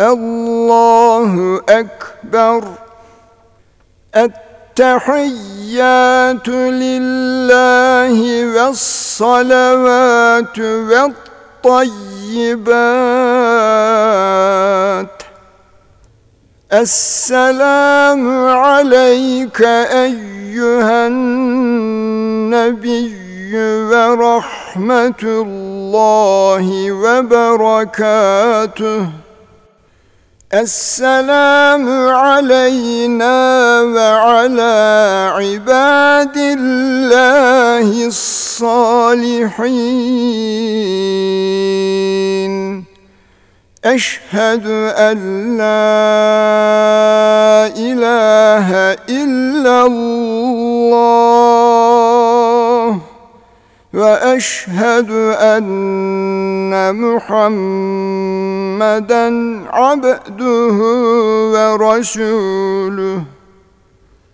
الله أكبر. التحيات لله والصلوات والطيبات. السلام عليك أيها النبي ورحمة الله وبركاته. السلام علينا وعلى عباد الله الصالحين. أشهد أن لا إله إلا الله وأشهد أن محمدًا عبده ورسوله